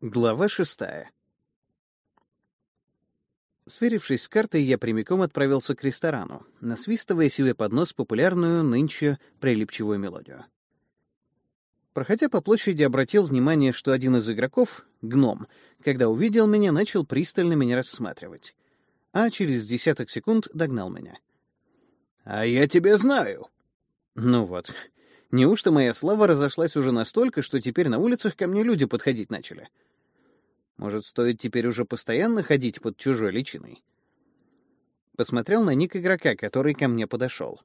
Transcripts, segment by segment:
Глава шестая. Сверившись с картой, я прямиком отправился к ресторану, насвистывая себе под нос популярную нынче прилипчивую мелодию. Проходя по площади, обратил внимание, что один из игроков, гном, когда увидел меня, начал пристально меня рассматривать, а через десяток секунд догнал меня. «А я тебя знаю!» Ну вот, неужто моя слава разошлась уже настолько, что теперь на улицах ко мне люди подходить начали?» Может, стоит теперь уже постоянно ходить под чужой личиной? Посмотрел на ник игрока, который ко мне подошел.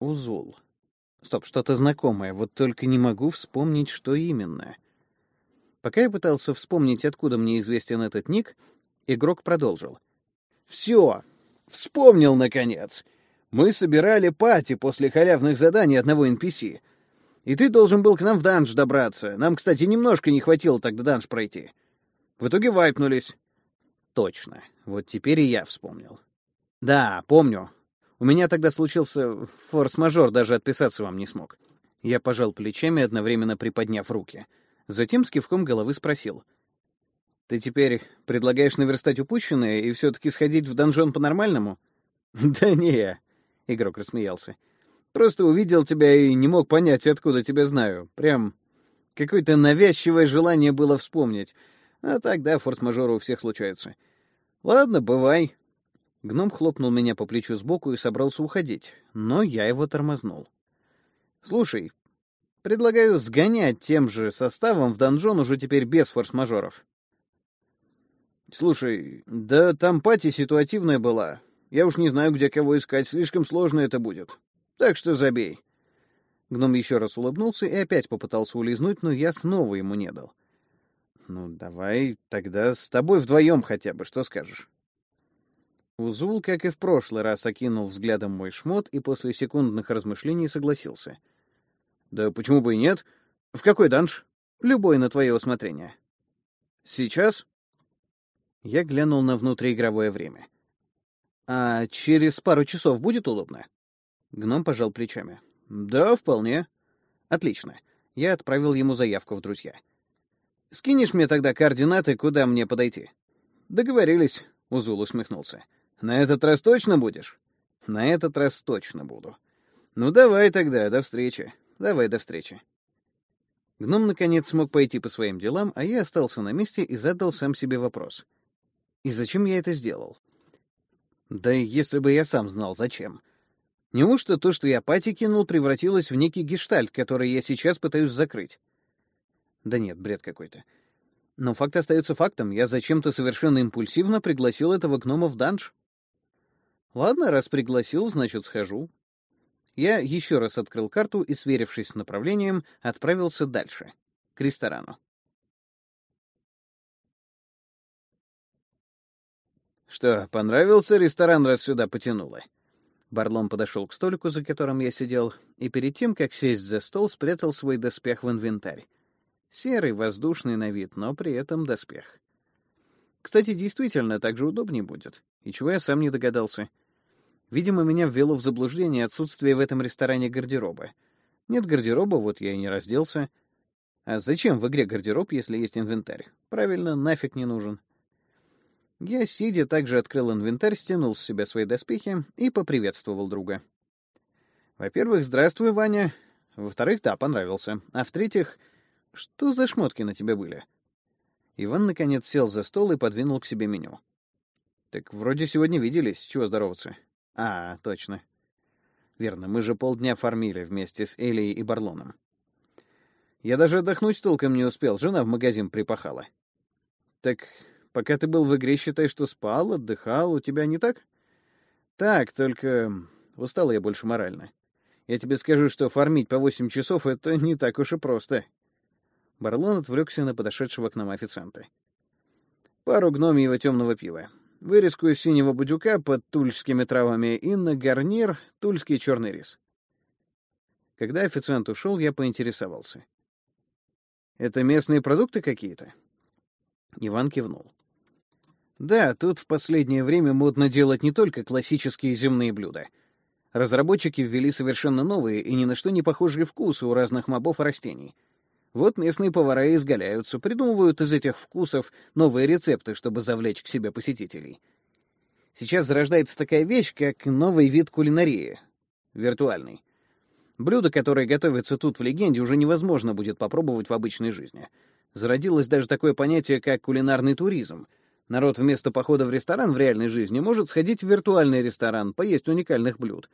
Узул. Стоп, что-то знакомое, вот только не могу вспомнить, что именно. Пока я пытался вспомнить, откуда мне известен этот ник, игрок продолжил. «Все! Вспомнил, наконец! Мы собирали пати после халявных заданий одного NPC. И ты должен был к нам в данж добраться. Нам, кстати, немножко не хватило тогда данж пройти. В итоге вайпнулись. Точно. Вот теперь и я вспомнил. Да, помню. У меня тогда случился форс-мажор, даже отписаться вам не смог. Я пожал плечами, одновременно приподняв руки. Затем с кивком головы спросил. «Ты теперь предлагаешь наверстать упущенное и все-таки сходить в донжон по-нормальному?» «Да не», — игрок рассмеялся. «Просто увидел тебя и не мог понять, откуда тебя знаю. Прям какое-то навязчивое желание было вспомнить. А тогда форс-мажоры у всех случаются. Ладно, бывай. Гном хлопнул меня по плечу сбоку и собрался уходить, но я его тормознул. Слушай, предлагаю сгонять тем же составом в донжон уже теперь без форс-мажоров. Слушай, да там пати ситуативная была. Я уж не знаю, где кого искать, слишком сложно это будет. Так что забей. Гном еще раз улыбнулся и опять попытался улизнуть, но я снова ему не дал. Ну, давай тогда с тобой вдвоем хотя бы, что скажешь? Узул, как и в прошлый раз, окинул взглядом мой шмот и после секундных размышлений согласился. Да почему бы и нет? В какой данж? Любой на твое усмотрение. Сейчас? Я глянул на внутриигровое время. А через пару часов будет удобно? Гном пожал плечами. Да, вполне. Отлично. Я отправил ему заявку в друзья. Скинешь мне тогда координаты, куда мне подойти? Договорились, Узул усмехнулся. На этот раз точно будешь? На этот раз точно буду. Ну давай тогда, до встречи. Давай, до встречи. Гном наконец смог пойти по своим делам, а я остался на месте и задал сам себе вопрос. И зачем я это сделал? Да и если бы я сам знал, зачем. Неужто то, что я пати кинул, превратилось в некий гештальт, который я сейчас пытаюсь закрыть? Да нет, бред какой-то. Но факт остается фактом. Я зачем-то совершенно импульсивно пригласил этого гнома в данж. Ладно, раз пригласил, значит, схожу. Я еще раз открыл карту и, сверившись с направлением, отправился дальше, к ресторану. «Что, понравился ресторан, раз сюда потянуло?» Барлон подошел к столику, за которым я сидел, и перед тем, как сесть за стол, спрятал свой доспех в инвентарь. Серый, воздушный на вид, но при этом доспех. Кстати, действительно, так же удобнее будет. И чего я сам не догадался. Видимо, меня ввело в заблуждение отсутствие в этом ресторане гардероба. Нет гардероба, вот я и не разделся. А зачем в игре гардероб, если есть инвентарь? Правильно, нафиг не нужен. Я, сидя, также открыл инвентарь, стянул с себя свои доспехи и поприветствовал друга. Во-первых, здравствуй, Ваня. Во-вторых, да, понравился. А в-третьих, что за шмотки на тебе были? Иван наконец сел за стол и подвинул к себе меню. Так вроде сегодня виделись, чего здороваться? А, точно. Верно, мы же полдня фармили вместе с Элией и Барлоном. Я даже отдохнуть толком не успел, жена в магазин припахала. Так пока ты был в игре, считай, что спал, отдыхал, у тебя не так? Так, только устал я больше морально. Я тебе скажу, что фармить по восемь часов — это не так уж и просто. Барлон отвлекся на подошедшего к нам официанта. Пару гномьего темного пива. Вырезку из синего будюка под тульскими травами и на гарнир тульский черный рис. Когда официант ушел, я поинтересовался. «Это местные продукты какие-то?» Иван кивнул. «Да, тут в последнее время модно делать не только классические земные блюда. Разработчики ввели совершенно новые и ни на что не похожие вкусы у разных мобов и растений — Вот местные повара изгаляются, придумывают из этих вкусов новые рецепты, чтобы завлечь к себе посетителей. Сейчас зарождается такая вещь, как новый вид кулинарии — виртуальный. Блюдо, которое готовится тут в легенде, уже невозможно будет попробовать в обычной жизни. Зародилось даже такое понятие, как кулинарный туризм. Народ вместо похода в ресторан в реальной жизни может сходить в виртуальный ресторан, поесть уникальных блюд.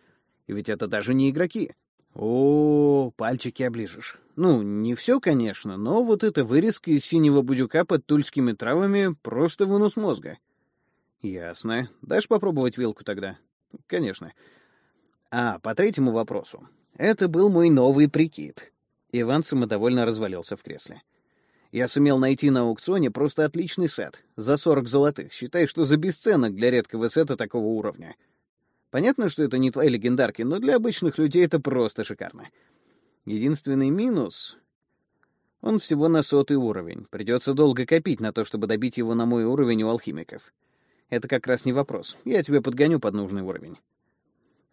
И ведь это даже не игроки. О, пальчики оближешь. Ну, не все, конечно, но вот эта вырезка из синего будюка под тульскими травами просто вынос мозга. Ясно. Дашь попробовать вилку тогда? Конечно. А, по третьему вопросу. Это был мой новый прикид. Иван самодовольно развалился в кресле. Я сумел найти на аукционе просто отличный сет. За 40 золотых. Считай, что за бесценок для редкого сета такого уровня. Понятно, что это не твои легендарки, но для обычных людей это просто шикарно. Единственный минус... Он всего на сотый уровень. Придется долго копить на то, чтобы добить его на мой уровень у алхимиков. Это как раз не вопрос. Я тебе подгоню под нужный уровень.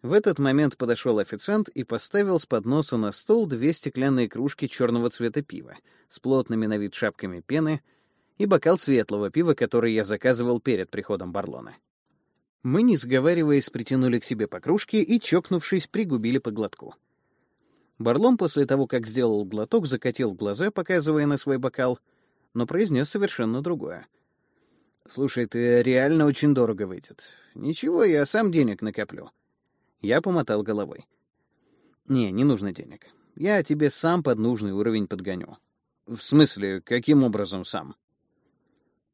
В этот момент подошел официант и поставил с подноса на стол две стеклянные кружки черного цвета пива с плотными на вид шапками пены и бокал светлого пива, который я заказывал перед приходом Барлона. Мы, не сговариваясь, притянули к себе по кружке и, чокнувшись, пригубили по глотку. Барлон после того, как сделал глоток, закатил глаза, показывая на свой бокал, но произнес совершенно другое. «Слушай, ты реально очень дорого выйдет. Ничего, я сам денег накоплю». Я помотал головой. «Не, не нужно денег. Я тебе сам под нужный уровень подгоню». «В смысле, каким образом сам?»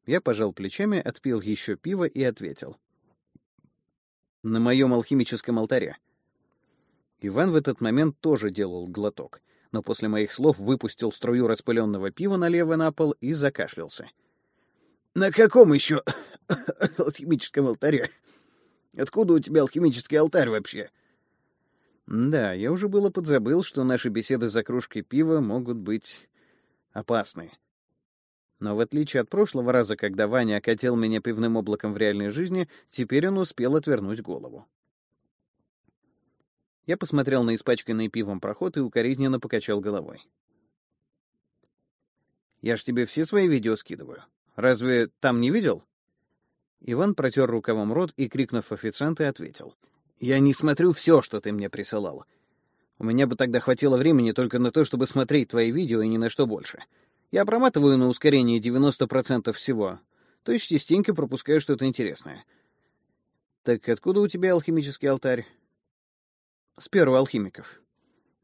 Я пожал плечами, отпил еще пиво и ответил. «На моем алхимическом алтаре». Иван в этот момент тоже делал глоток, но после моих слов выпустил струю распыленного пива налево на пол и закашлялся. «На каком еще алхимическом алтаре?» Откуда у тебя алхимический алтарь вообще?» Да, я уже было подзабыл, что наши беседы за кружкой пива могут быть опасны. Но в отличие от прошлого раза, когда Ваня окатил меня пивным облаком в реальной жизни, теперь он успел отвернуть голову. Я посмотрел на испачканный пивом проход и укоризненно покачал головой. «Я ж тебе все свои видео скидываю. Разве там не видел?» Иван протер рукавом рот и, крикнув официанта, ответил. «Я не смотрю все, что ты мне присылал. У меня бы тогда хватило времени только на то, чтобы смотреть твои видео и ни на что больше. Я проматываю на ускорение 90% всего, то есть частенько пропускаю что-то интересное. Так откуда у тебя алхимический алтарь? С первого алхимиков.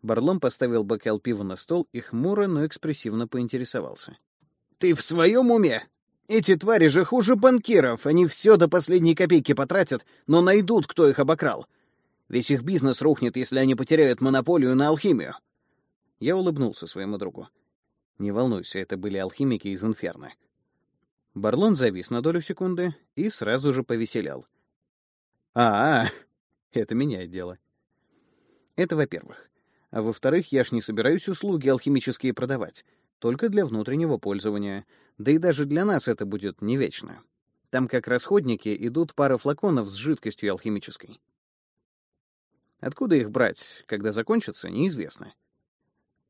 Барлом поставил бокал пива на стол и хмуро, но экспрессивно поинтересовался. «Ты в своем уме? Эти твари же хуже банкиров, они все до последней копейки потратят, но найдут, кто их обокрал. Весь их бизнес рухнет, если они потеряют монополию на алхимию. Я улыбнулся своему другу. Не волнуйся, это были алхимики из Инферно. Барлон завис на долю секунды и сразу же повеселял. А, -а, -а это меняет дело. Это во-первых. А во-вторых, я ж не собираюсь услуги алхимические продавать только для внутреннего пользования, да и даже для нас это будет не вечно. Там как расходники идут пара флаконов с жидкостью алхимической. Откуда их брать, когда закончатся, неизвестно.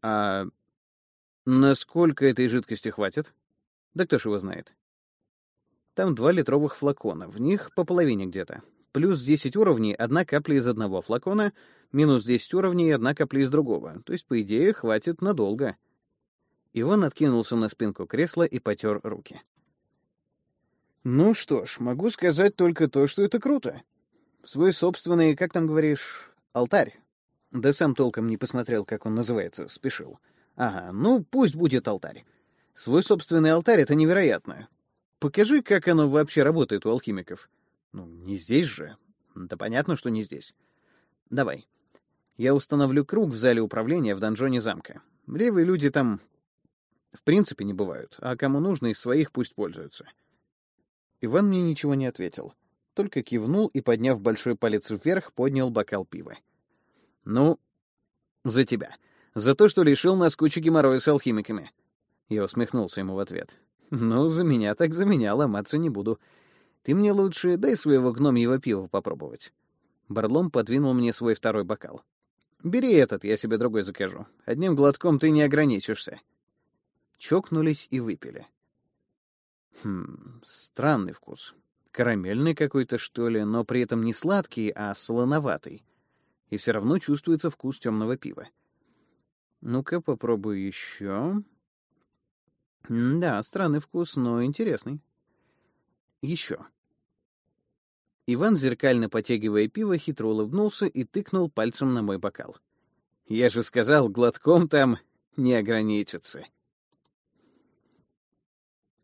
А насколько этой жидкости хватит? Да кто ж его знает. Там два литровых флакона, в них по половине где-то. Плюс 10 уровней, одна капля из одного флакона, минус 10 уровней, одна капля из другого. То есть, по идее, хватит надолго. Иван откинулся на спинку кресла и потер руки. «Ну что ж, могу сказать только то, что это круто. Свой собственный, как там говоришь, алтарь. Да сам толком не посмотрел, как он называется, спешил. Ага, ну пусть будет алтарь. Свой собственный алтарь — это невероятно. Покажи, как оно вообще работает у алхимиков. Ну, не здесь же. Да понятно, что не здесь. Давай. Я установлю круг в зале управления в донжоне замка. Левые люди там в принципе не бывают, а кому нужно, из своих пусть пользуются. Иван мне ничего не ответил, только кивнул и, подняв большой палец вверх, поднял бокал пива. «Ну, за тебя. За то, что лишил нас кучи геморроя с алхимиками». Я усмехнулся ему в ответ. «Ну, за меня так за меня, ломаться не буду. Ты мне лучше дай своего гномьего пива попробовать». Барлом подвинул мне свой второй бокал. «Бери этот, я себе другой закажу. Одним глотком ты не ограничишься». чокнулись и выпили. Хм, странный вкус. Карамельный какой-то, что ли, но при этом не сладкий, а солоноватый. И все равно чувствуется вкус темного пива. Ну-ка, попробую еще. Да, странный вкус, но интересный. Еще. Иван, зеркально потягивая пиво, хитро улыбнулся и тыкнул пальцем на мой бокал. «Я же сказал, глотком там не ограничится».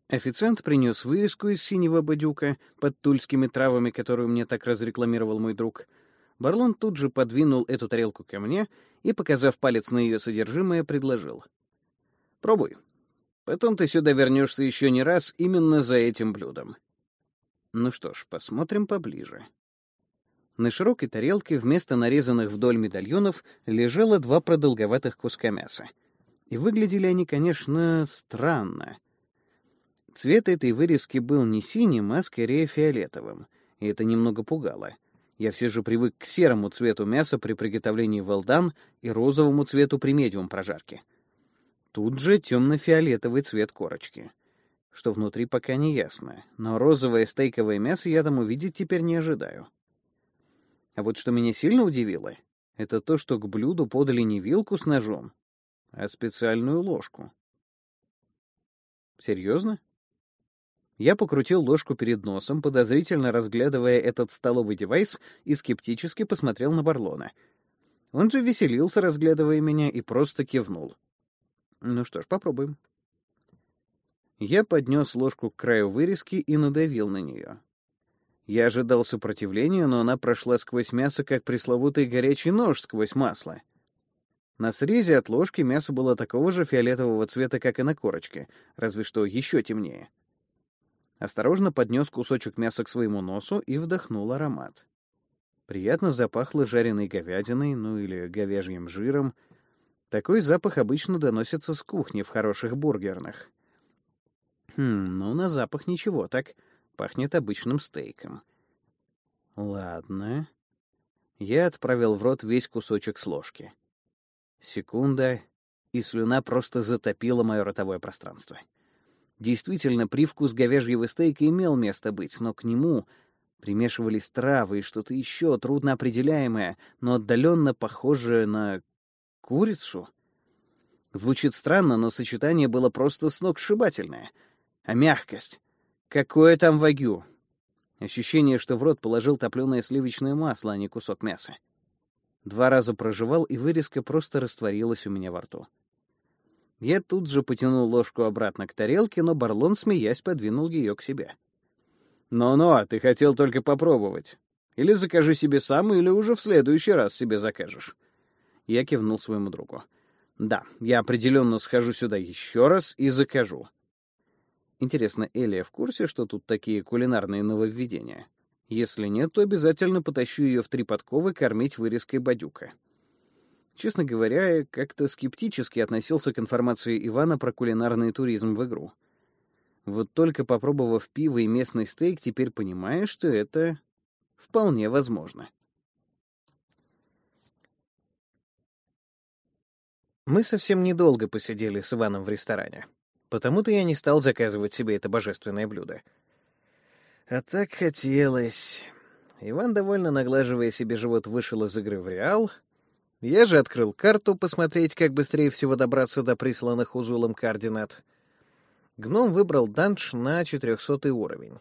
Официант принес вырезку из синего бадюка под тульскими травами, которую мне так разрекламировал мой друг. Барлон тут же подвинул эту тарелку ко мне и, показав палец на ее содержимое, предложил. «Пробуй. Потом ты сюда вернешься еще не раз именно за этим блюдом». Ну что ж, посмотрим поближе. На широкой тарелке вместо нарезанных вдоль медальонов лежало два продолговатых куска мяса. И выглядели они, конечно, странно. Цвет этой вырезки был не синим, а скорее фиолетовым, и это немного пугало. Я все же привык к серому цвету мяса при приготовлении велдан и розовому цвету при медиум прожарке. Тут же темно-фиолетовый цвет корочки — что внутри пока не ясно, но розовое стейковое мясо я там увидеть теперь не ожидаю. А вот что меня сильно удивило, это то, что к блюду подали не вилку с ножом, а специальную ложку. Серьезно? Я покрутил ложку перед носом, подозрительно разглядывая этот столовый девайс, и скептически посмотрел на Барлона. Он же веселился, разглядывая меня, и просто кивнул. Ну что ж, попробуем. Я поднес ложку к краю вырезки и надавил на нее. Я ожидал сопротивления, но она прошла сквозь мясо, как пресловутый горячий нож сквозь масло. На срезе от ложки мясо было такого же фиолетового цвета, как и на корочке, разве что еще темнее. Осторожно поднес кусочек мяса к своему носу и вдохнул аромат. Приятно запахло жареной говядиной, ну или говяжьим жиром. Такой запах обычно доносится с кухни в хороших бургерных — Хм, ну на запах ничего, так пахнет обычным стейком. Ладно. Я отправил в рот весь кусочек с ложки. Секунда, и слюна просто затопила мое ротовое пространство. Действительно, привкус говяжьего стейка имел место быть, но к нему примешивались травы и что-то еще трудно определяемое, но отдаленно похожее на курицу. Звучит странно, но сочетание было просто сногсшибательное — а мягкость. Какое там вагю? Ощущение, что в рот положил топленое сливочное масло, а не кусок мяса. Два раза прожевал, и вырезка просто растворилась у меня во рту. Я тут же потянул ложку обратно к тарелке, но Барлон, смеясь, подвинул ее к себе. «Ну-ну, ты хотел только попробовать. Или закажи себе сам, или уже в следующий раз себе закажешь». Я кивнул своему другу. «Да, я определенно схожу сюда еще раз и закажу. Интересно, Элия в курсе, что тут такие кулинарные нововведения? Если нет, то обязательно потащу ее в три подковы кормить вырезкой бадюка. Честно говоря, я как-то скептически относился к информации Ивана про кулинарный туризм в игру. Вот только попробовав пиво и местный стейк, теперь понимаю, что это вполне возможно. Мы совсем недолго посидели с Иваном в ресторане. Потому-то я не стал заказывать себе это божественное блюдо. А так хотелось. Иван, довольно наглаживая себе живот, вышел из игры в Реал. Я же открыл карту, посмотреть, как быстрее всего добраться до присланных узулом координат. Гном выбрал данж на 400 уровень.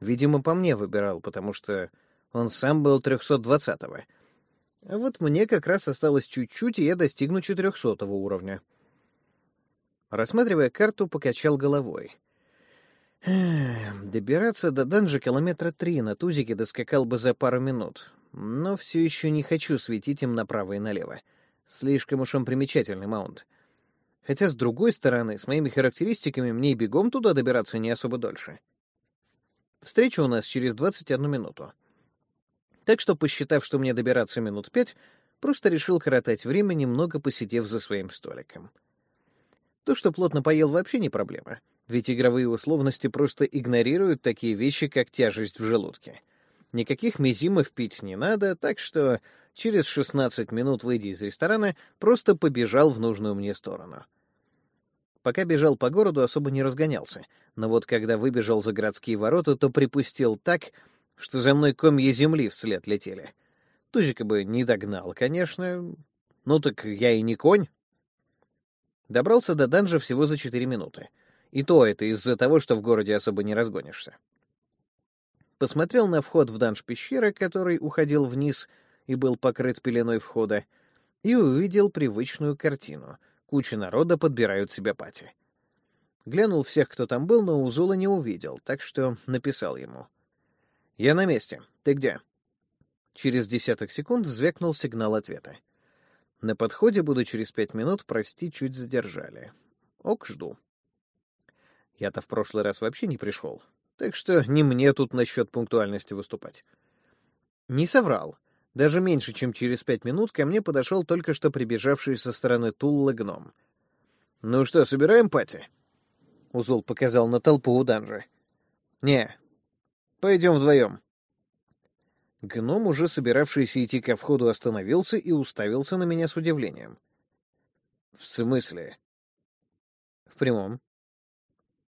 Видимо, по мне выбирал, потому что он сам был 320-го. А вот мне как раз осталось чуть-чуть, и я достигну 400 уровня. Рассматривая карту, покачал головой. Добираться до данжа километра три на тузике доскакал бы за пару минут, но все еще не хочу светить им направо и налево. Слишком уж он примечательный маунт. Хотя, с другой стороны, с моими характеристиками мне и бегом туда добираться не особо дольше. Встреча у нас через 21 минуту. Так что, посчитав, что мне добираться минут пять, просто решил коротать время, немного посидев за своим столиком. То, что плотно поел, вообще не проблема. Ведь игровые условности просто игнорируют такие вещи, как тяжесть в желудке. Никаких мизимов пить не надо, так что через 16 минут, выйдя из ресторана, просто побежал в нужную мне сторону. Пока бежал по городу, особо не разгонялся, но вот когда выбежал за городские ворота, то припустил так, что за мной комья земли вслед летели. Тузика бы не догнал, конечно. Ну так я и не конь. Добрался до данжа всего за четыре минуты. И то это из-за того, что в городе особо не разгонишься. Посмотрел на вход в данж пещеры, который уходил вниз и был покрыт пеленой входа, и увидел привычную картину. Куча народа подбирают себе пати. Глянул всех, кто там был, но Узула не увидел, так что написал ему. «Я на месте. Ты где?» Через десяток секунд звякнул сигнал ответа. На подходе буду через пять минут, прости, чуть задержали. Ок, жду. Я-то в прошлый раз вообще не пришел, так что не мне тут насчет пунктуальности выступать. Не соврал. Даже меньше, чем через пять минут ко мне подошел только что прибежавший со стороны Тулла гном. «Ну что, собираем пати?» Узул показал на толпу у данжа. «Не, пойдем вдвоем». Гном, уже собиравшийся идти ко входу, остановился и уставился на меня с удивлением. «В смысле?» «В прямом».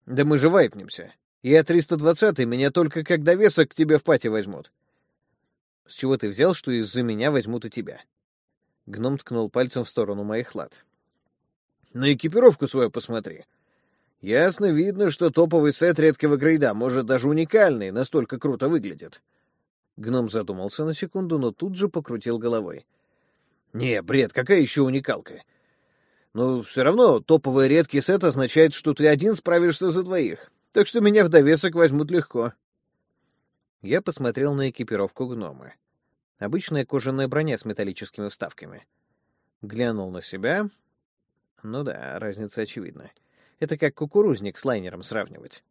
«Да мы же вайпнемся. Я 320-й, меня только как довесок к тебе в пати возьмут». «С чего ты взял, что из-за меня возьмут и тебя?» Гном ткнул пальцем в сторону моих лад. «На экипировку свою посмотри. Ясно видно, что топовый сет редкого грейда, может, даже уникальный, настолько круто выглядит». Гном задумался на секунду, но тут же покрутил головой. «Не, бред, какая еще уникалка? Но все равно топовый редкий сет означает, что ты один справишься за двоих, так что меня в довесок возьмут легко». Я посмотрел на экипировку гнома. Обычная кожаная броня с металлическими вставками. Глянул на себя. Ну да, разница очевидна. Это как кукурузник с лайнером сравнивать.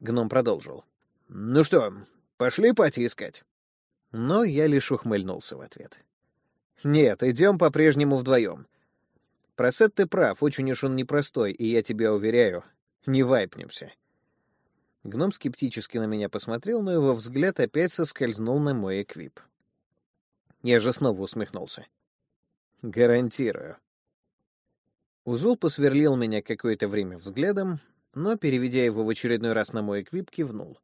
Гном продолжил. «Ну что, Пошли пати искать. Но я лишь ухмыльнулся в ответ. Нет, идем по-прежнему вдвоем. Просет ты прав, очень уж он непростой, и я тебя уверяю, не вайпнемся. Гном скептически на меня посмотрел, но его взгляд опять соскользнул на мой эквип. Я же снова усмехнулся. Гарантирую. Узул посверлил меня какое-то время взглядом, но, переведя его в очередной раз на мой эквип, кивнул.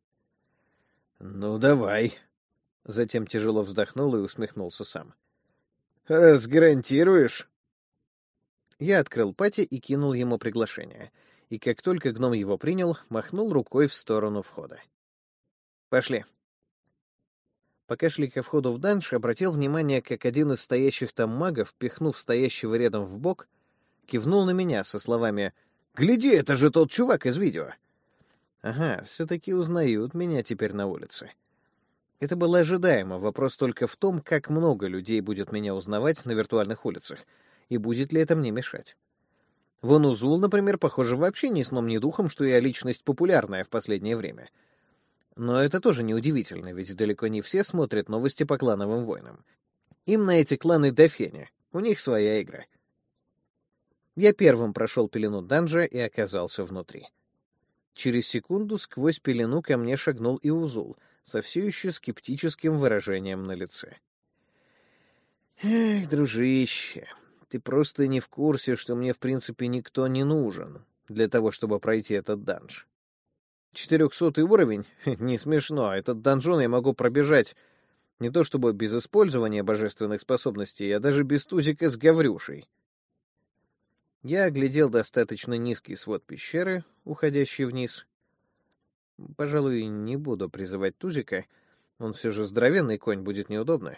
«Ну, давай». Затем тяжело вздохнул и усмехнулся сам. «Раз гарантируешь...» Я открыл пати и кинул ему приглашение. И как только гном его принял, махнул рукой в сторону входа. «Пошли». Пока шли ко входу в данж, обратил внимание, как один из стоящих там магов, пихнув стоящего рядом в бок, кивнул на меня со словами «Гляди, это же тот чувак из видео!» Ага, все-таки узнают меня теперь на улице. Это было ожидаемо, вопрос только в том, как много людей будет меня узнавать на виртуальных улицах, и будет ли это мне мешать. Вон Узул, например, похоже вообще ни сном, ни духом, что я личность популярная в последнее время. Но это тоже неудивительно, ведь далеко не все смотрят новости по клановым войнам. Им на эти кланы до фени, у них своя игра. Я первым прошел пелену данжа и оказался внутри. Через секунду сквозь пелену ко мне шагнул и Узул, со все еще скептическим выражением на лице. «Эх, дружище, ты просто не в курсе, что мне, в принципе, никто не нужен для того, чтобы пройти этот данж. Четырехсотый уровень? Не смешно, этот данжон я могу пробежать не то чтобы без использования божественных способностей, а даже без тузика с Гаврюшей. Я оглядел достаточно низкий свод пещеры, уходящий вниз. Пожалуй, не буду призывать Тузика, он все же здоровенный конь, будет неудобно.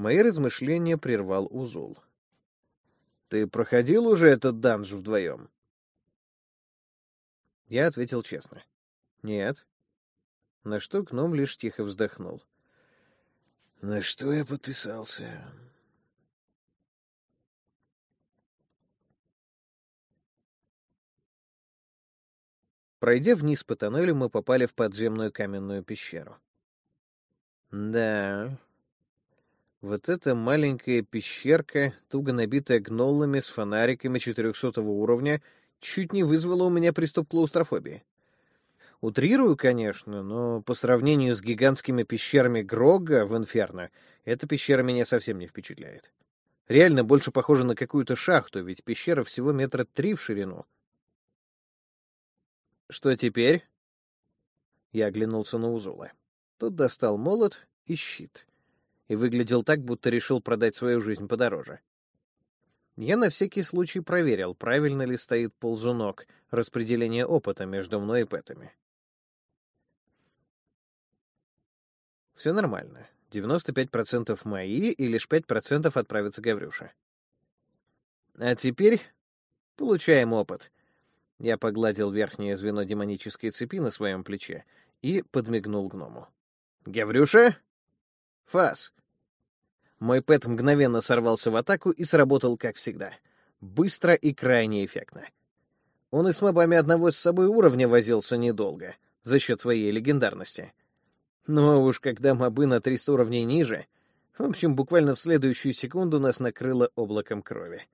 Мои размышления прервал Узул. «Ты проходил уже этот данж вдвоем?» Я ответил честно. «Нет». На что гном лишь тихо вздохнул. «На что я подписался?» Пройдя вниз по тоннелю, мы попали в подземную каменную пещеру. Да, вот эта маленькая пещерка, туго набитая гноллами с фонариками 400 уровня, чуть не вызвала у меня приступ клаустрофобии. Утрирую, конечно, но по сравнению с гигантскими пещерами Грога в Инферно, эта пещера меня совсем не впечатляет. Реально больше похоже на какую-то шахту, ведь пещера всего метра три в ширину. Что теперь? Я оглянулся на Узула. Тот достал молот и щит. И выглядел так, будто решил продать свою жизнь подороже. Я на всякий случай проверил, правильно ли стоит ползунок, распределение опыта между мной и пэтами. Все нормально. 95% мои, и лишь 5% отправится Гаврюша. А теперь получаем опыт. Я погладил верхнее звено демонической цепи на своем плече и подмигнул гному. «Гаврюша? Фас!» Мой пэт мгновенно сорвался в атаку и сработал, как всегда. Быстро и крайне эффектно. Он и с мобами одного с собой уровня возился недолго, за счет своей легендарности. Но уж когда мобы на 300 уровней ниже, в общем, буквально в следующую секунду нас накрыло облаком крови.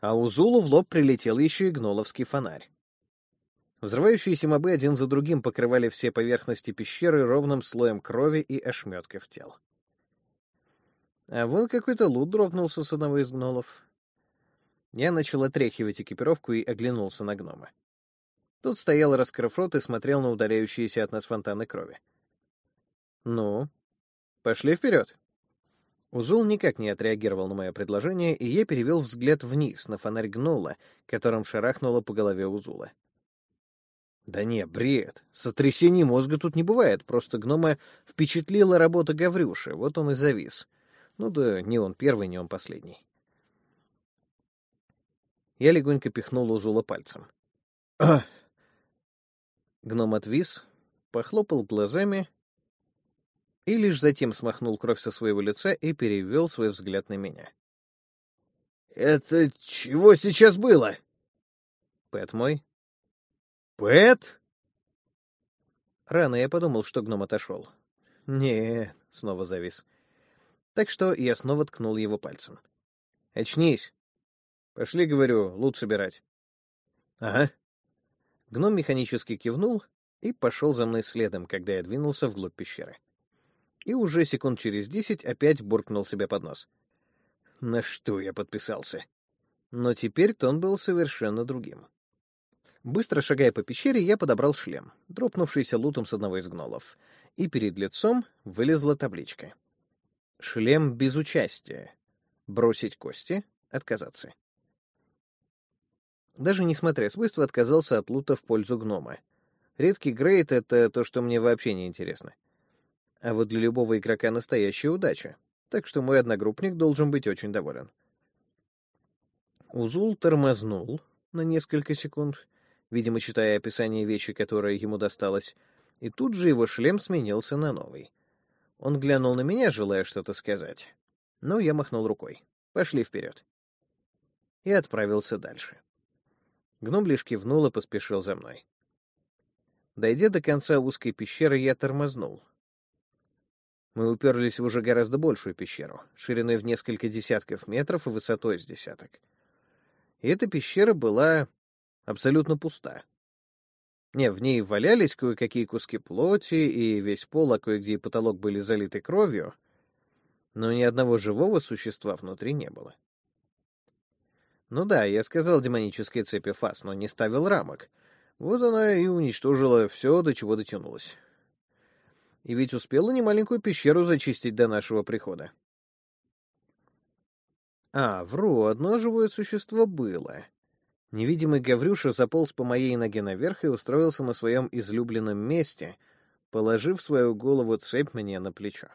А у Зулу в лоб прилетел еще и гноловский фонарь. Взрывающиеся мобы один за другим покрывали все поверхности пещеры ровным слоем крови и ошметков тел. А вон какой-то лут дропнулся с одного из гнолов. Я начал отряхивать экипировку и оглянулся на гнома. Тут стоял, раскрыв рот, и смотрел на удаляющиеся от нас фонтаны крови. «Ну, пошли вперед!» Узул никак не отреагировал на мое предложение, и я перевел взгляд вниз, на фонарь гнола, которым шарахнуло по голове Узула. Да не, бред. Сотрясений мозга тут не бывает, просто гнома впечатлила работа Гаврюши, вот он и завис. Ну да не он первый, не он последний. Я легонько пихнул Узула пальцем. Гном отвис, похлопал глазами и лишь затем смахнул кровь со своего лица и перевел свой взгляд на меня. «Это чего сейчас было?» «Пэт мой», Пэт? Рано я подумал, что гном отошел. Не, снова завис. Так что я снова ткнул его пальцем. Очнись. Пошли, говорю, лут собирать. Ага. Гном механически кивнул и пошел за мной следом, когда я двинулся вглубь пещеры. И уже секунд через десять опять буркнул себе под нос. На что я подписался? Но теперь тон был совершенно другим. Быстро шагая по пещере, я подобрал шлем, дропнувшийся лутом с одного из гнолов, и перед лицом вылезла табличка. Шлем без участия. Бросить кости, отказаться. Даже несмотря свойства, отказался от лута в пользу гнома. Редкий грейд — это то, что мне вообще не интересно. А вот для любого игрока настоящая удача, так что мой одногруппник должен быть очень доволен. Узул тормознул на несколько секунд, видимо, читая описание вещи, которая ему досталась, и тут же его шлем сменился на новый. Он глянул на меня, желая что-то сказать, но я махнул рукой. «Пошли вперед». И отправился дальше. Гном лишь кивнул и поспешил за мной. Дойдя до конца узкой пещеры, я тормознул. Мы уперлись в уже гораздо большую пещеру, шириной в несколько десятков метров и высотой с десяток. И эта пещера была абсолютно пуста. Не, в ней валялись кое-какие куски плоти, и весь пол, а кое-где потолок были залиты кровью, но ни одного живого существа внутри не было. Ну да, я сказал демонической цепи фас, но не ставил рамок. Вот она и уничтожила все, до чего дотянулась. И ведь успела немаленькую пещеру зачистить до нашего прихода. А, вру, одно живое существо было. Невидимый Гаврюша заполз по моей ноге наверх и устроился на своем излюбленном месте, положив свою голову цепь мне на плечо.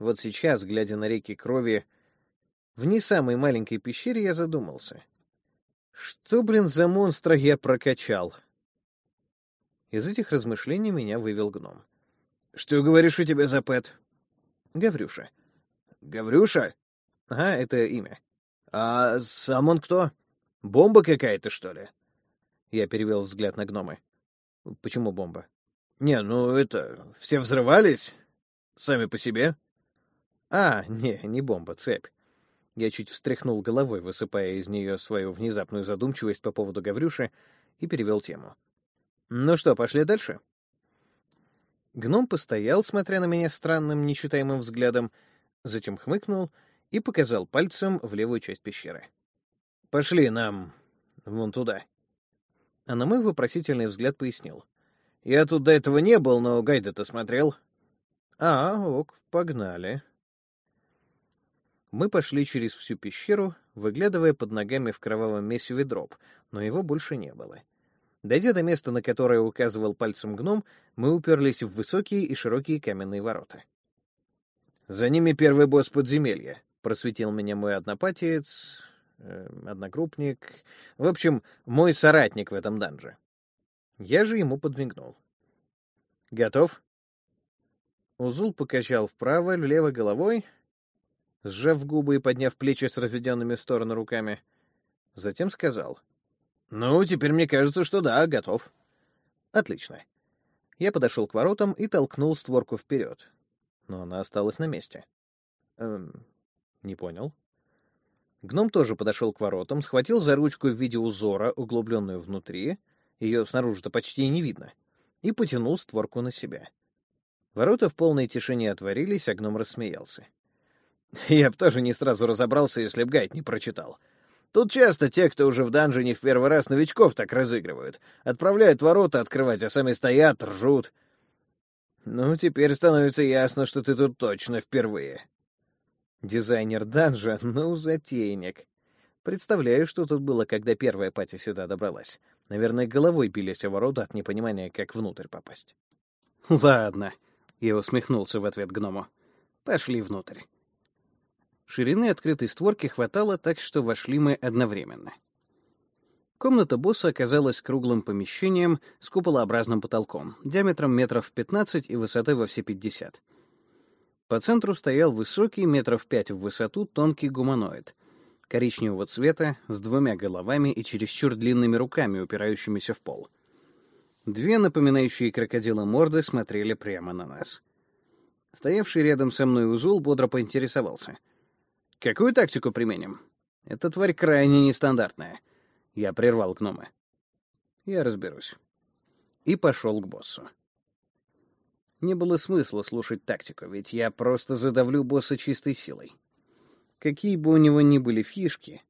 Вот сейчас, глядя на реки крови, в не самой маленькой пещере я задумался. Что, блин, за монстра я прокачал? Из этих размышлений меня вывел гном. «Что, говоришь, у тебя за пэт?» «Гаврюша». «Гаврюша?» «Ага, это имя». «А сам он кто?» Бомба какая-то, что ли? Я перевел взгляд на гномы. Почему бомба? Не, ну это... Все взрывались? Сами по себе? А, не, не бомба, цепь. Я чуть встряхнул головой, высыпая из нее свою внезапную задумчивость по поводу Гаврюши, и перевел тему. Ну что, пошли дальше? Гном постоял, смотря на меня странным, нечитаемым взглядом, затем хмыкнул и показал пальцем в левую часть пещеры. «Пошли нам вон туда». А на мой вопросительный взгляд пояснил. «Я тут до этого не был, но гайда-то смотрел». «А, ок, погнали». Мы пошли через всю пещеру, выглядывая под ногами в кровавом месиве дроп, но его больше не было. Дойдя до места, на которое указывал пальцем гном, мы уперлись в высокие и широкие каменные ворота. «За ними первый босс подземелья», — просветил меня мой однопатиец, одногруппник, в общем, мой соратник в этом данже. Я же ему подмигнул. «Готов?» Узул покачал вправо-влево головой, сжав губы и подняв плечи с разведенными в сторону руками. Затем сказал. «Ну, теперь мне кажется, что да, готов». «Отлично». Я подошел к воротам и толкнул створку вперед. Но она осталась на месте. «Эм, не понял». Гном тоже подошел к воротам, схватил за ручку в виде узора, углубленную внутри, ее снаружи-то почти не видно, и потянул створку на себя. Ворота в полной тишине отворились, а гном рассмеялся. Я б тоже не сразу разобрался, если б гайд не прочитал. Тут часто те, кто уже в данжине в первый раз новичков так разыгрывают. Отправляют ворота открывать, а сами стоят, ржут. Ну, теперь становится ясно, что ты тут точно впервые. Дизайнер данжа, ну, затейник. Представляю, что тут было, когда первая пати сюда добралась. Наверное, головой бились о ворота от непонимания, как внутрь попасть. Ладно, я усмехнулся в ответ гному. Пошли внутрь. Ширины открытой створки хватало, так что вошли мы одновременно. Комната босса оказалась круглым помещением с куполообразным потолком, диаметром метров 15 и высотой во все 50. По центру стоял высокий, метров 5 в высоту, тонкий гуманоид, коричневого цвета, с двумя головами и чересчур длинными руками, упирающимися в пол. Две напоминающие крокодила морды смотрели прямо на нас. Стоявший рядом со мной Узул бодро поинтересовался — Какую тактику применим? Эта тварь крайне нестандартная. Я прервал гнома. Я разберусь. И пошел к боссу. Не было смысла слушать тактику, ведь я просто задавлю босса чистой силой. Какие бы у него ни были фишки,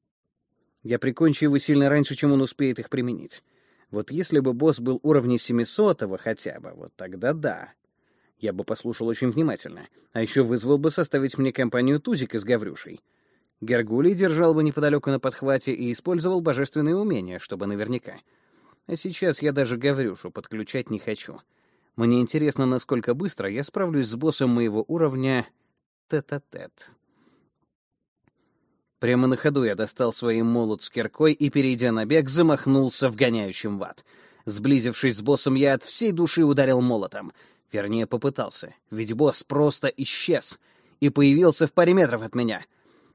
я прикончу его сильно раньше, чем он успеет их применить. Вот если бы босс был уровня 700 хотя бы, вот тогда да я бы послушал очень внимательно, а еще вызвал бы составить мне компанию Тузик с Гаврюшей. Гергулий держал бы неподалеку на подхвате и использовал божественные умения, чтобы наверняка. А сейчас я даже Гаврюшу подключать не хочу. Мне интересно, насколько быстро я справлюсь с боссом моего уровня тет-а-тет. Прямо на ходу я достал свой молот с киркой и, перейдя на бег, замахнулся вгоняющим в ад. Сблизившись с боссом, я от всей души ударил молотом. Вернее, попытался, ведь босс просто исчез и появился в паре метров от меня.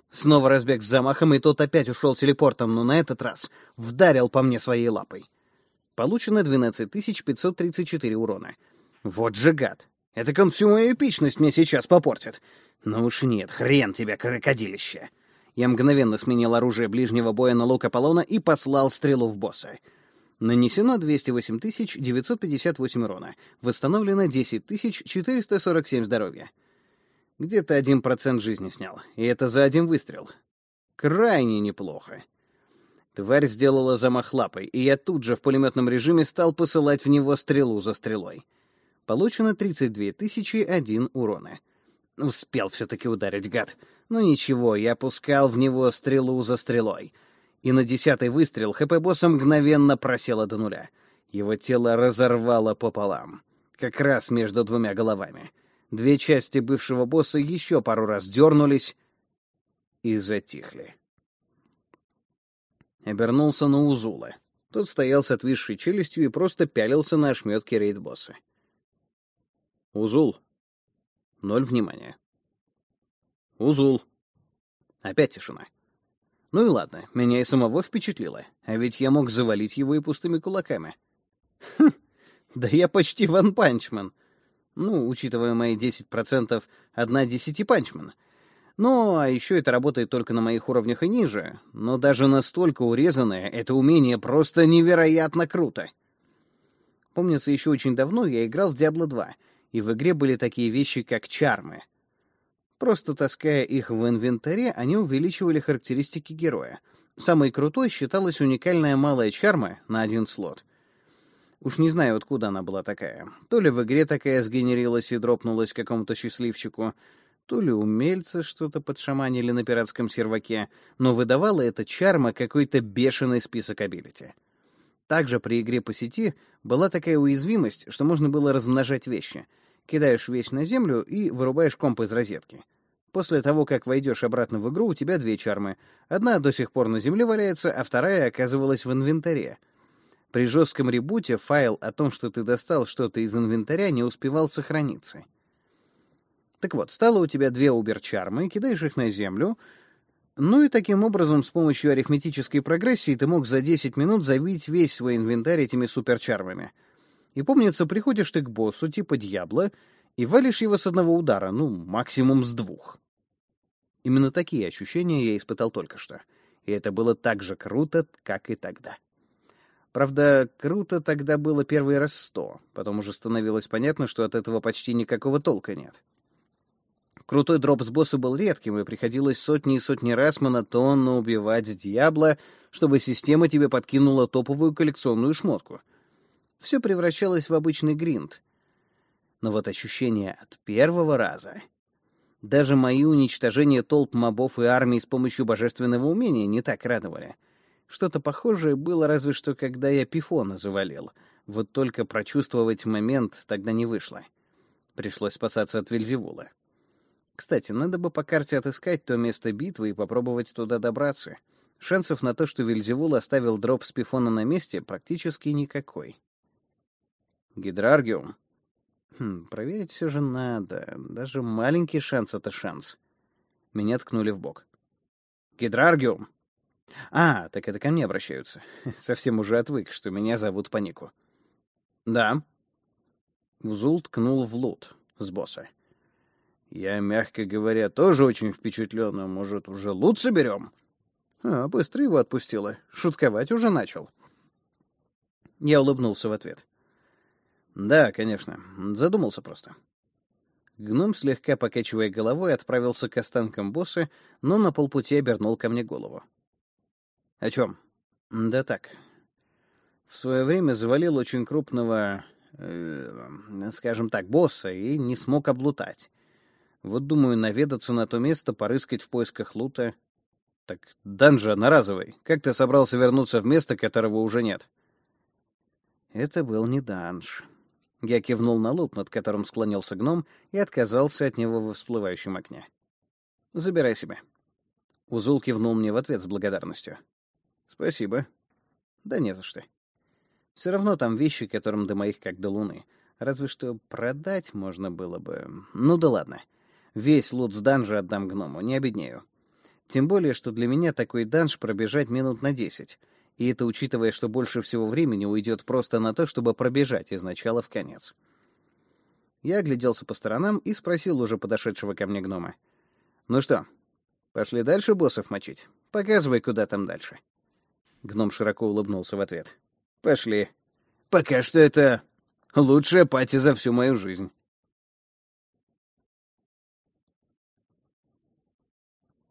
Снова разбег с замахом, и тот опять ушел телепортом, но на этот раз вдарил по мне своей лапой. Получено 12534 урона. Вот же гад! Это он всю мою эпичность мне сейчас попортит. Ну уж нет, хрен тебя, крокодилище! Я мгновенно сменил оружие ближнего боя на лук Аполлона и послал стрелу в босса. Нанесено 208 958 урона. Восстановлено 10 447 здоровья. Где-то 1% жизни снял. И это за один выстрел. Крайне неплохо. Тварь сделала замах лапой, и я тут же в пулеметном режиме стал посылать в него стрелу за стрелой. Получено 32 001 урона. Успел все-таки ударить, гад. Но ничего, я пускал в него стрелу за стрелой — и на десятый выстрел ХП-босса мгновенно просело до нуля. Его тело разорвало пополам. Как раз между двумя головами. Две части бывшего босса еще пару раз дернулись и затихли. Обернулся на Узула. Тот стоял с отвисшей челюстью и просто пялился на ошметки рейд-босса. «Узул!» Ноль внимания. «Узул!» Опять тишина. Ну и ладно, меня и самого впечатлило, а ведь я мог завалить его и пустыми кулаками. Хм, да я почти ванпанчмен. Ну, учитывая мои 10%, одна десятипанчмен. Ну, а еще это работает только на моих уровнях и ниже, но даже настолько урезанное это умение просто невероятно круто. Помнится, еще очень давно я играл в Diablo 2, и в игре были такие вещи, как чармы. Просто таская их в инвентаре, они увеличивали характеристики героя. Самой крутой считалась уникальная малая чарма на один слот. Уж не знаю, откуда она была такая. То ли в игре такая сгенерилась и дропнулась какому-то счастливчику, то ли умельцы что-то подшаманили на пиратском серваке, но выдавала эта чарма какой-то бешеный список абилити. Также при игре по сети была такая уязвимость, что можно было размножать вещи. Кидаешь вещь на землю и вырубаешь комп из розетки. После того, как войдешь обратно в игру, у тебя две чармы. Одна до сих пор на земле валяется, а вторая оказывалась в инвентаре. При жестком ребуте файл о том, что ты достал что-то из инвентаря, не успевал сохраниться. Так вот, стало у тебя две убер-чармы, кидаешь их на землю, ну и таким образом с помощью арифметической прогрессии ты мог за 10 минут завить весь свой инвентарь этими суперчармами. И помнится, приходишь ты к боссу типа Дьябла и валишь его с одного удара, ну, максимум с двух. Именно такие ощущения я испытал только что. И это было так же круто, как и тогда. Правда, круто тогда было первый раз сто, потом уже становилось понятно, что от этого почти никакого толка нет. Крутой дроп с босса был редким, и приходилось сотни и сотни раз монотонно убивать Диабло, чтобы система тебе подкинула топовую коллекционную шмотку. Все превращалось в обычный гринд. Но вот ощущение от первого раза... Даже мои уничтожения толп мобов и армий с помощью божественного умения не так радовали. Что-то похожее было разве что, когда я Пифона завалил. Вот только прочувствовать момент тогда не вышло. Пришлось спасаться от Вельзевула. Кстати, надо бы по карте отыскать то место битвы и попробовать туда добраться. Шансов на то, что Вильзевул оставил дроп с пифона на месте, практически никакой. Гидраргиум. Хм, проверить все же надо. Даже маленький шанс — это шанс. Меня ткнули в бок. Гидраргиум. А, так это ко мне обращаются. Совсем уже отвык, что меня зовут по нику. Да. Узул ткнул в лут с босса. Я, мягко говоря, тоже очень впечатлен. Может, уже лут соберем? А, быстро его отпустила. Шутковать уже начал. Я улыбнулся в ответ. Да, конечно. Задумался просто. Гном, слегка покачивая головой, отправился к останкам босса, но на полпути обернул ко мне голову. «О чем?» «Да так. В свое время завалил очень крупного, э, скажем так, босса и не смог облутать. Вот думаю, наведаться на то место, порыскать в поисках лута. Так данжа одноразовый. Как ты собрался вернуться в место, которого уже нет? Это был не данж. Я кивнул на лут, над которым склонился гном, и отказался от него во всплывающем окне. Забирай себе. Узул кивнул мне в ответ с благодарностью. Спасибо. Да не за что. Все равно там вещи, которым до моих как до луны. Разве что продать можно было бы. Ну да ладно. Весь лут с данжа отдам гному, не обеднею. Тем более, что для меня такой данж пробежать минут на десять. И это учитывая, что больше всего времени уйдет просто на то, чтобы пробежать из начала в конец. Я огляделся по сторонам и спросил уже подошедшего ко мне гнома. «Ну что, пошли дальше боссов мочить? Показывай, куда там дальше». Гном широко улыбнулся в ответ. «Пошли. Пока что это лучшая пати за всю мою жизнь».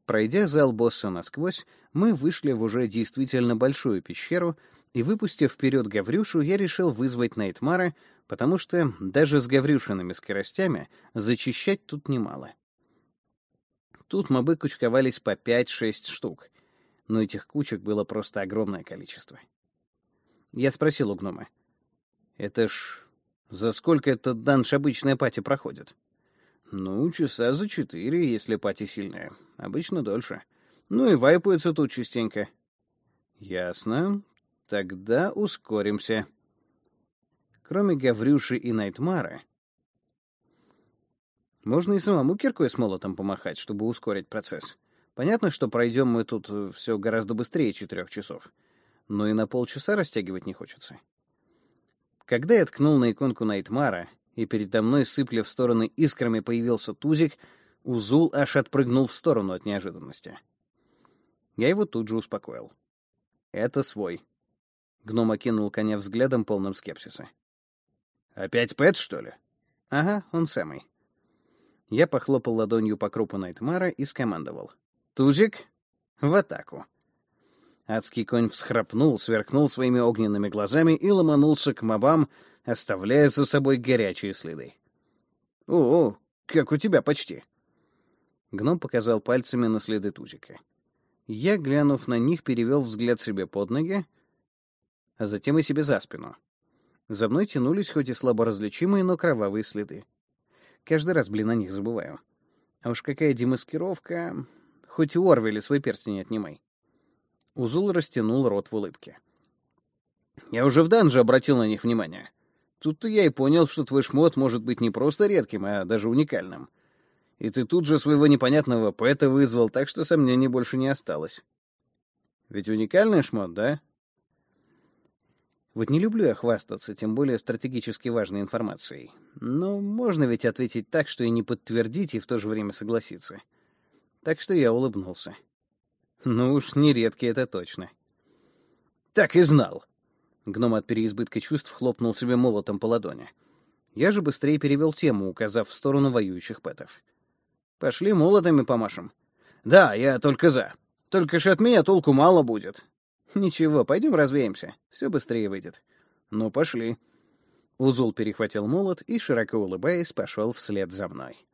Пройдя зал босса насквозь, мы вышли в уже действительно большую пещеру, и, выпустив вперед Гаврюшу, я решил вызвать Найтмара, потому что даже с Гаврюшиными скоростями зачищать тут немало. Тут мобы кучковались по 5-6 штук, но этих кучек было просто огромное количество. Я спросил у гнома, «Это ж за сколько этот данж обычная пати проходит?» Ну, часа за четыре, если пати сильная. Обычно дольше. Ну и вайпаются тут частенько. Ясно. Тогда ускоримся. Кроме Гаврюши и Найтмара, можно и самому киркой с молотом помахать, чтобы ускорить процесс. Понятно, что пройдем мы тут все гораздо быстрее четырех часов. Но и на полчаса растягивать не хочется. Когда я ткнул на иконку Найтмара, и передо мной, сыпля в стороны искрами, появился тузик, Узул аж отпрыгнул в сторону от неожиданности. Я его тут же успокоил. «Это свой». Гном окинул коня взглядом, полным скепсиса. «Опять Пэт, что ли?» «Ага, он самый». Я похлопал ладонью по крупу Найтмара и скомандовал. «Тузик, в атаку!» Адский конь всхрапнул, сверкнул своими огненными глазами и ломанулся к мобам, оставляя за собой горячие следы. «О, как у тебя почти!» Гном показал пальцами на следы Тузика. Я, глянув на них, перевел взгляд себе под ноги, а затем и себе за спину. За мной тянулись хоть и слабо различимые, но кровавые следы. Каждый раз, блин, о них забываю. А уж какая демаскировка... Хоть и Орвели свой перстень отнимай. Узул растянул рот в улыбке. Я уже в данже обратил на них внимание. Тут-то я и понял, что твой шмот может быть не просто редким, а даже уникальным. И ты тут же своего непонятного поэта вызвал, так что сомнений больше не осталось. Ведь уникальный шмот, да? Вот не люблю я хвастаться, тем более стратегически важной информацией. Но можно ведь ответить так, что и не подтвердить, и в то же время согласиться. Так что я улыбнулся. Ну уж не редкий это точно. Так и знал. Гном от переизбытка чувств хлопнул себе молотом по ладони. Я же быстрее перевел тему, указав в сторону воюющих пэтов. Пошли молотами помашем. Да, я только за. Только ж от меня толку мало будет. Ничего, пойдем развеемся. Все быстрее выйдет. Ну, пошли. Узул перехватил молот и, широко улыбаясь, пошел вслед за мной.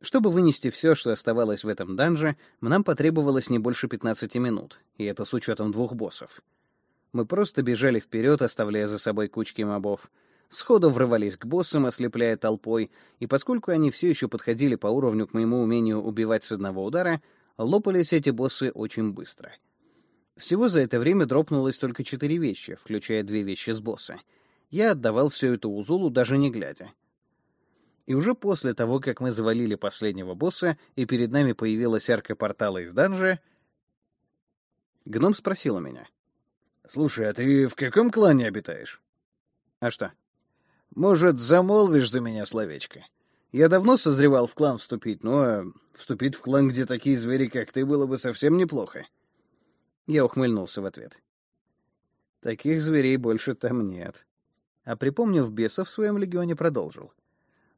Чтобы вынести все, что оставалось в этом данже, нам потребовалось не больше 15 минут, и это с учетом двух боссов. Мы просто бежали вперед, оставляя за собой кучки мобов, сходу врывались к боссам, ослепляя толпой, и поскольку они все еще подходили по уровню к моему умению убивать с одного удара, лопались эти боссы очень быстро. Всего за это время дропнулось только четыре вещи, включая две вещи с босса. Я отдавал все это Узулу, даже не глядя. И уже после того, как мы завалили последнего босса, и перед нами появилась арка портала из данжа, гном спросил у меня. «Слушай, а ты в каком клане обитаешь?» «А что?» «Может, замолвишь за меня словечко? Я давно созревал в клан вступить, но вступить в клан, где такие звери, как ты, было бы совсем неплохо». Я ухмыльнулся в ответ. «Таких зверей больше там нет». А припомнив беса в своем легионе, продолжил.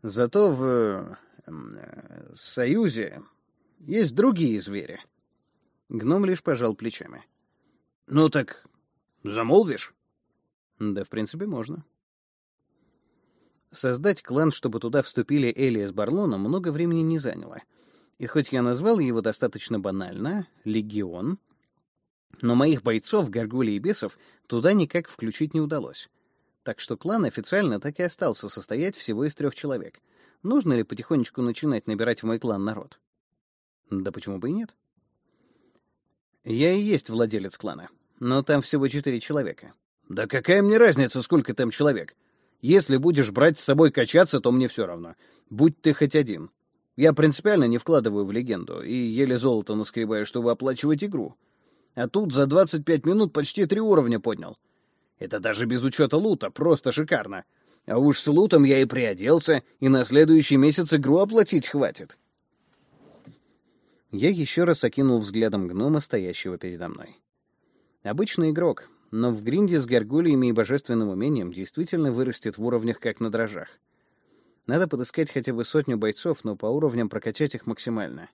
Зато в э, Союзе есть другие звери. Гном лишь пожал плечами. Ну так замолвишь? Да, в принципе, можно. Создать клан, чтобы туда вступили Элия с Барлоном, много времени не заняло. И хоть я назвал его достаточно банально — Легион, но моих бойцов, горгулей и бесов, туда никак включить не удалось. Так что клан официально так и остался состоять всего из трех человек. Нужно ли потихонечку начинать набирать в мой клан народ? Да почему бы и нет? Я и есть владелец клана, но там всего четыре человека. Да какая мне разница, сколько там человек? Если будешь брать с собой качаться, то мне все равно. Будь ты хоть один. Я принципиально не вкладываю в легенду и еле золото наскребаю, чтобы оплачивать игру. А тут за 25 минут почти три уровня поднял. Это даже без учета лута, просто шикарно. А уж с лутом я и приоделся, и на следующий месяц игру оплатить хватит. Я еще раз окинул взглядом гнома, стоящего передо мной. Обычный игрок, но в гринде с горгулиями и божественным умением действительно вырастет в уровнях как на дрожжах. Надо подыскать хотя бы сотню бойцов, но по уровням прокачать их максимально.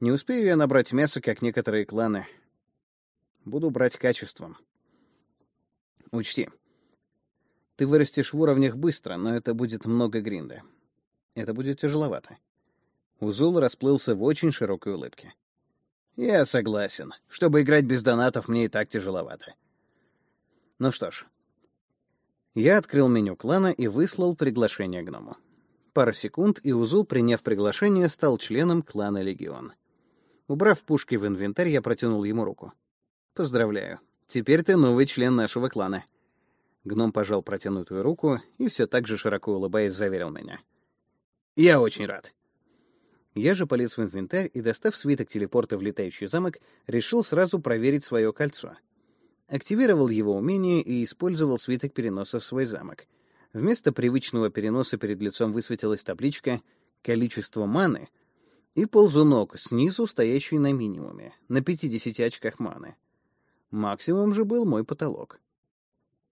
Не успею я набрать мясо, как некоторые кланы. Буду брать качеством. Учти, ты вырастешь в уровнях быстро, но это будет много гринда. Это будет тяжеловато. Узул расплылся в очень широкой улыбке. Я согласен. Чтобы играть без донатов, мне и так тяжеловато. Ну что ж. Я открыл меню клана и выслал приглашение гному. Пара секунд, и Узул, приняв приглашение, стал членом клана Легион. Убрав пушки в инвентарь, я протянул ему руку. «Поздравляю. Теперь ты новый член нашего клана». Гном пожал протянутую руку и все так же широко улыбаясь заверил меня. «Я очень рад». Я же полез в инвентарь и, достав свиток телепорта в летающий замок, решил сразу проверить свое кольцо. Активировал его умение и использовал свиток переноса в свой замок. Вместо привычного переноса перед лицом высветилась табличка «Количество маны» и ползунок снизу, стоящий на минимуме, на 50 очках маны. Максимум же был мой потолок.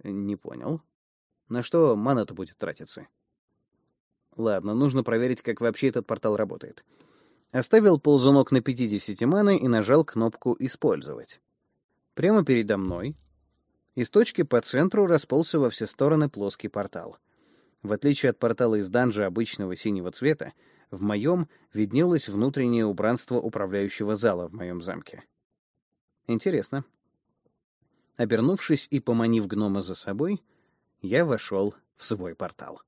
Не понял. На что мана-то будет тратиться? Ладно, нужно проверить, как вообще этот портал работает. Оставил ползунок на 50 маны и нажал кнопку «Использовать». Прямо передо мной из точки по центру расползся во все стороны плоский портал. В отличие от портала из данжа обычного синего цвета, в моем виднелось внутреннее убранство управляющего зала в моем замке. Интересно. Обернувшись и поманив гнома за собой, я вошел в свой портал.